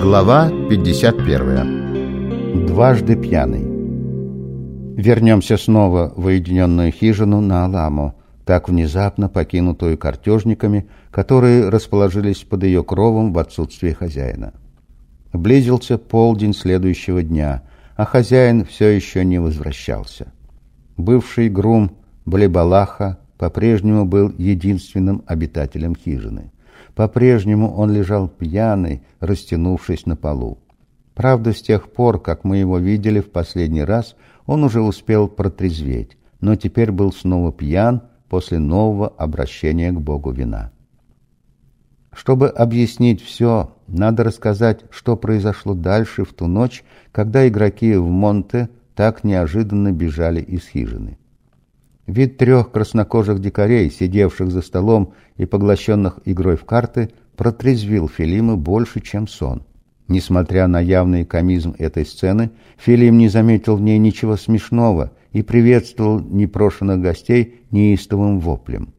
Глава 51 Дважды пьяный Вернемся снова в уединенную хижину на Аламу, так внезапно покинутую картежниками, которые расположились под ее кровом в отсутствие хозяина. Близился полдень следующего дня, а хозяин все еще не возвращался. Бывший грум Блебалаха по-прежнему был единственным обитателем хижины. По-прежнему он лежал пьяный, растянувшись на полу. Правда, с тех пор, как мы его видели в последний раз, он уже успел протрезветь, но теперь был снова пьян после нового обращения к Богу вина. Чтобы объяснить все, надо рассказать, что произошло дальше в ту ночь, когда игроки в Монте так неожиданно бежали из хижины. Вид трех краснокожих дикарей, сидевших за столом и поглощенных игрой в карты, протрезвил Филима больше, чем сон. Несмотря на явный комизм этой сцены, Филим не заметил в ней ничего смешного и приветствовал непрошенных гостей неистовым воплем.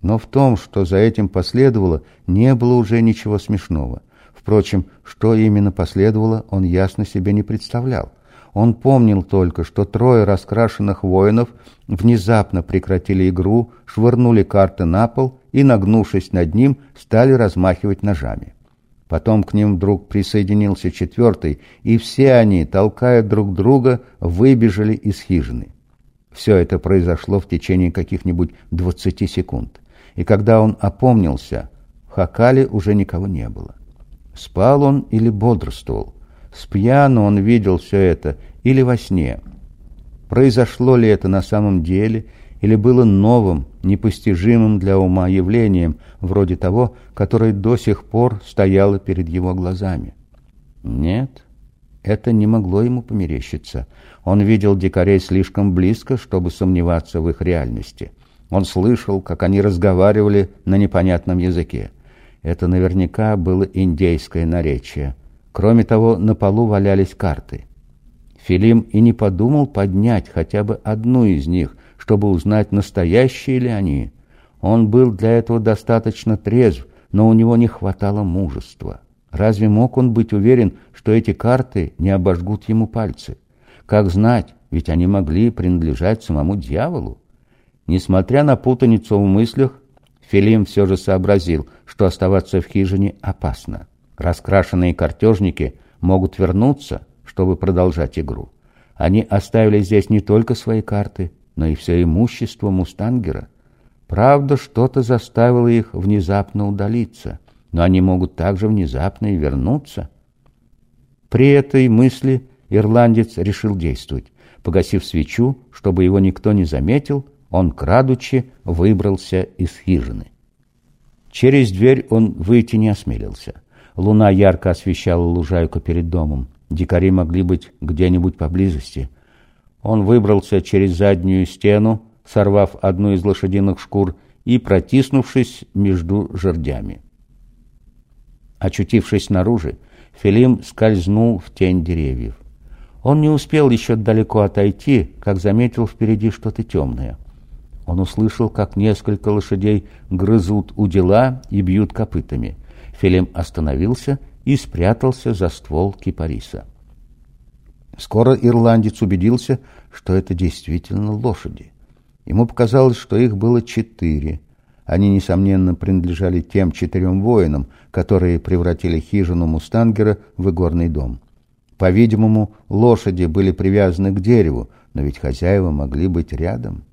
Но в том, что за этим последовало, не было уже ничего смешного. Впрочем, что именно последовало, он ясно себе не представлял. Он помнил только, что трое раскрашенных воинов внезапно прекратили игру, швырнули карты на пол и, нагнувшись над ним, стали размахивать ножами. Потом к ним вдруг присоединился четвертый, и все они, толкая друг друга, выбежали из хижины. Все это произошло в течение каких-нибудь двадцати секунд. И когда он опомнился, в Хакале уже никого не было. Спал он или бодрствовал? С пьяну он видел все это или во сне. Произошло ли это на самом деле или было новым, непостижимым для ума явлением, вроде того, которое до сих пор стояло перед его глазами? Нет, это не могло ему померещиться. Он видел дикарей слишком близко, чтобы сомневаться в их реальности. Он слышал, как они разговаривали на непонятном языке. Это наверняка было индейское наречие. Кроме того, на полу валялись карты. Филим и не подумал поднять хотя бы одну из них, чтобы узнать, настоящие ли они. Он был для этого достаточно трезв, но у него не хватало мужества. Разве мог он быть уверен, что эти карты не обожгут ему пальцы? Как знать, ведь они могли принадлежать самому дьяволу. Несмотря на путаницу в мыслях, Филим все же сообразил, что оставаться в хижине опасно. Раскрашенные картежники могут вернуться, чтобы продолжать игру. Они оставили здесь не только свои карты, но и все имущество Мустангера. Правда, что-то заставило их внезапно удалиться, но они могут также внезапно и вернуться. При этой мысли ирландец решил действовать. Погасив свечу, чтобы его никто не заметил, он, крадучи, выбрался из хижины. Через дверь он выйти не осмелился. Луна ярко освещала лужайку перед домом. Дикари могли быть где-нибудь поблизости. Он выбрался через заднюю стену, сорвав одну из лошадиных шкур и протиснувшись между жердями. Очутившись снаружи, Филим скользнул в тень деревьев. Он не успел еще далеко отойти, как заметил впереди что-то темное. Он услышал, как несколько лошадей грызут у дела и бьют копытами. Филим остановился и спрятался за ствол кипариса. Скоро ирландец убедился, что это действительно лошади. Ему показалось, что их было четыре. Они, несомненно, принадлежали тем четырем воинам, которые превратили хижину Мустангера в игорный дом. По-видимому, лошади были привязаны к дереву, но ведь хозяева могли быть рядом.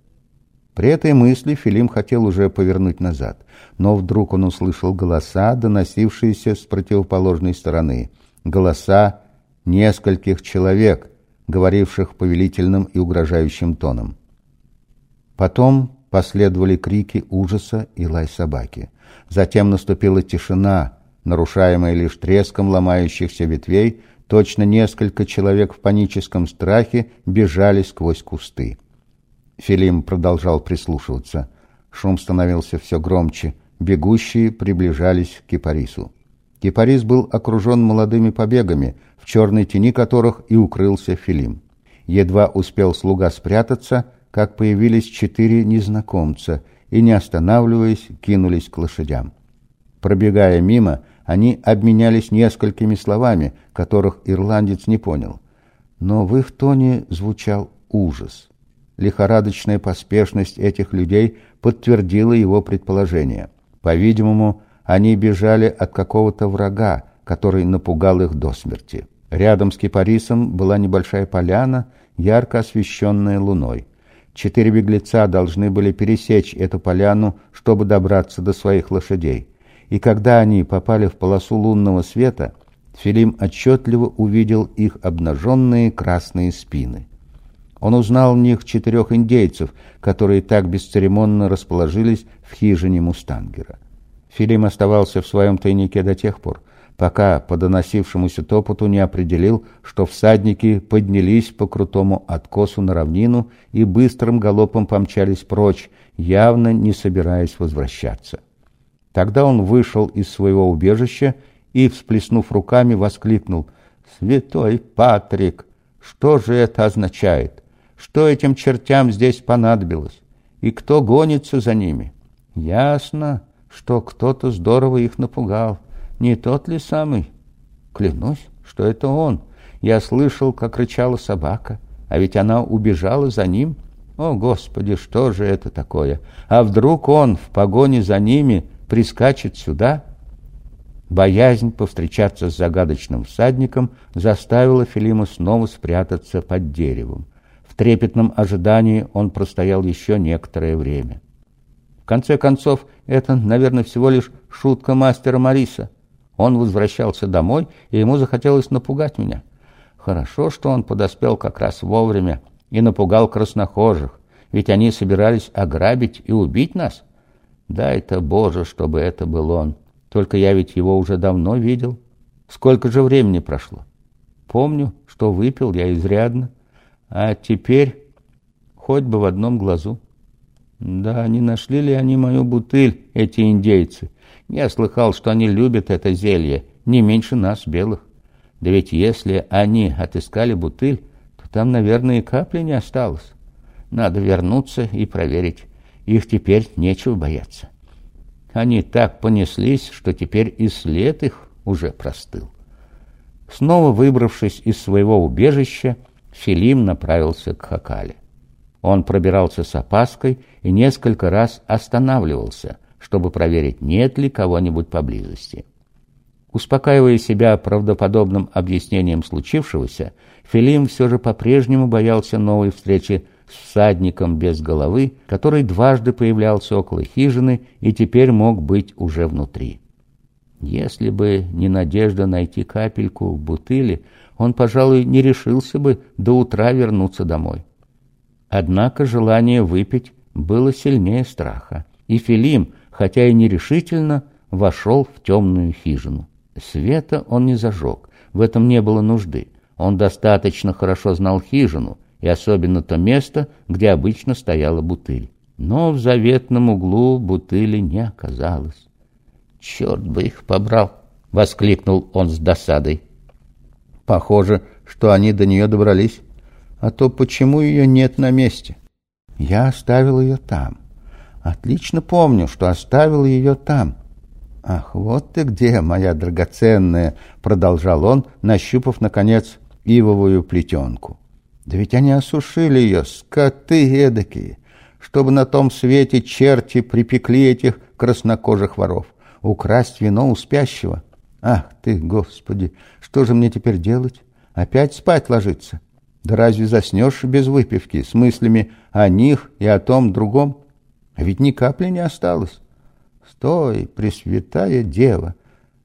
При этой мысли Филим хотел уже повернуть назад, но вдруг он услышал голоса, доносившиеся с противоположной стороны. Голоса нескольких человек, говоривших повелительным и угрожающим тоном. Потом последовали крики ужаса и лай собаки. Затем наступила тишина, нарушаемая лишь треском ломающихся ветвей, точно несколько человек в паническом страхе бежали сквозь кусты. Филим продолжал прислушиваться. Шум становился все громче. Бегущие приближались к Кипарису. Кипарис был окружен молодыми побегами, в черной тени которых и укрылся Филим. Едва успел слуга спрятаться, как появились четыре незнакомца и, не останавливаясь, кинулись к лошадям. Пробегая мимо, Они обменялись несколькими словами, которых ирландец не понял. Но в их тоне звучал ужас. Лихорадочная поспешность этих людей подтвердила его предположение. По-видимому, они бежали от какого-то врага, который напугал их до смерти. Рядом с кипарисом была небольшая поляна, ярко освещенная луной. Четыре беглеца должны были пересечь эту поляну, чтобы добраться до своих лошадей. И когда они попали в полосу лунного света, Филим отчетливо увидел их обнаженные красные спины. Он узнал в них четырех индейцев, которые так бесцеремонно расположились в хижине Мустангера. Филим оставался в своем тайнике до тех пор, пока по доносившемуся топоту не определил, что всадники поднялись по крутому откосу на равнину и быстрым галопом помчались прочь, явно не собираясь возвращаться. Тогда он вышел из своего убежища и, всплеснув руками, воскликнул «Святой Патрик! Что же это означает? Что этим чертям здесь понадобилось? И кто гонится за ними? Ясно, что кто-то здорово их напугал». Не тот ли самый? Клянусь, что это он. Я слышал, как рычала собака, а ведь она убежала за ним. О, Господи, что же это такое? А вдруг он в погоне за ними прискачет сюда? Боязнь повстречаться с загадочным всадником заставила Филима снова спрятаться под деревом. В трепетном ожидании он простоял еще некоторое время. В конце концов, это, наверное, всего лишь шутка мастера Мариса. Он возвращался домой, и ему захотелось напугать меня. Хорошо, что он подоспел как раз вовремя и напугал краснохожих, ведь они собирались ограбить и убить нас. Дай-то, Боже, чтобы это был он. Только я ведь его уже давно видел. Сколько же времени прошло? Помню, что выпил я изрядно, а теперь хоть бы в одном глазу. Да, не нашли ли они мою бутыль, эти индейцы? Я слыхал, что они любят это зелье не меньше нас, белых. Да ведь если они отыскали бутыль, то там, наверное, и капли не осталось. Надо вернуться и проверить. Их теперь нечего бояться. Они так понеслись, что теперь и след их уже простыл. Снова выбравшись из своего убежища, Филим направился к Хакале. Он пробирался с опаской и несколько раз останавливался — чтобы проверить, нет ли кого-нибудь поблизости. Успокаивая себя правдоподобным объяснением случившегося, Филим все же по-прежнему боялся новой встречи с всадником без головы, который дважды появлялся около хижины и теперь мог быть уже внутри. Если бы не надежда найти капельку в бутыле, он, пожалуй, не решился бы до утра вернуться домой. Однако желание выпить было сильнее страха, и Филим, хотя и нерешительно, вошел в темную хижину. Света он не зажег, в этом не было нужды. Он достаточно хорошо знал хижину, и особенно то место, где обычно стояла бутыль. Но в заветном углу бутыли не оказалось. «Черт бы их побрал!» — воскликнул он с досадой. «Похоже, что они до нее добрались. А то почему ее нет на месте? Я оставил ее там. Отлично помню, что оставил ее там. «Ах, вот ты где, моя драгоценная!» — продолжал он, нащупав, наконец, ивовую плетенку. «Да ведь они осушили ее, скоты эдакие, чтобы на том свете черти припекли этих краснокожих воров, украсть вино у спящего. Ах ты, Господи, что же мне теперь делать? Опять спать ложиться? Да разве заснешь без выпивки, с мыслями о них и о том другом?» А ведь ни капли не осталось. Стой, Пресвятая Дева,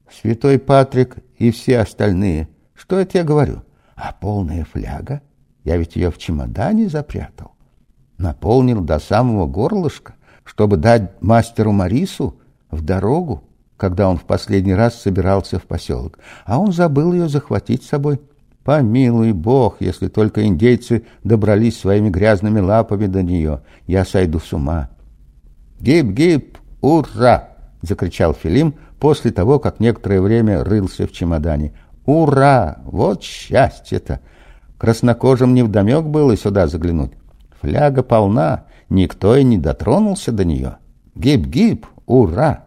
Святой Патрик и все остальные. Что это я говорю? А полная фляга? Я ведь ее в чемодане запрятал. Наполнил до самого горлышка, чтобы дать мастеру Марису в дорогу, когда он в последний раз собирался в поселок. А он забыл ее захватить с собой. Помилуй Бог, если только индейцы добрались своими грязными лапами до нее. Я сойду с ума. «Гиб-гиб! Ура!» — закричал Филим после того, как некоторое время рылся в чемодане. «Ура! Вот счастье-то!» Краснокожим невдомек было сюда заглянуть. Фляга полна, никто и не дотронулся до нее. «Гиб-гиб! Ура!»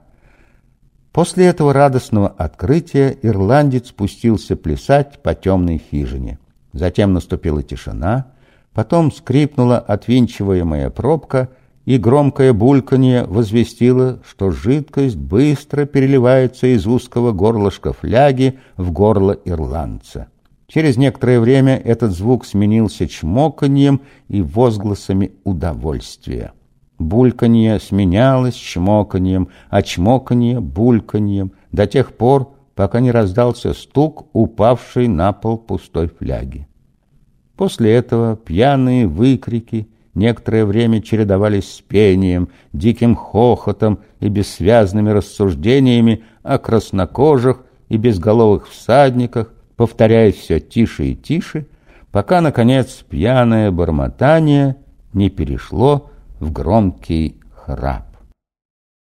После этого радостного открытия ирландец спустился плясать по темной хижине. Затем наступила тишина, потом скрипнула отвинчиваемая пробка, и громкое бульканье возвестило, что жидкость быстро переливается из узкого горлышка фляги в горло ирландца. Через некоторое время этот звук сменился чмоканьем и возгласами удовольствия. Бульканье сменялось чмоканьем, а чмоканье — бульканьем, до тех пор, пока не раздался стук, упавший на пол пустой фляги. После этого пьяные выкрики некоторое время чередовались с пением, диким хохотом и бессвязными рассуждениями о краснокожих и безголовых всадниках, повторяясь все тише и тише, пока, наконец, пьяное бормотание не перешло в громкий храп.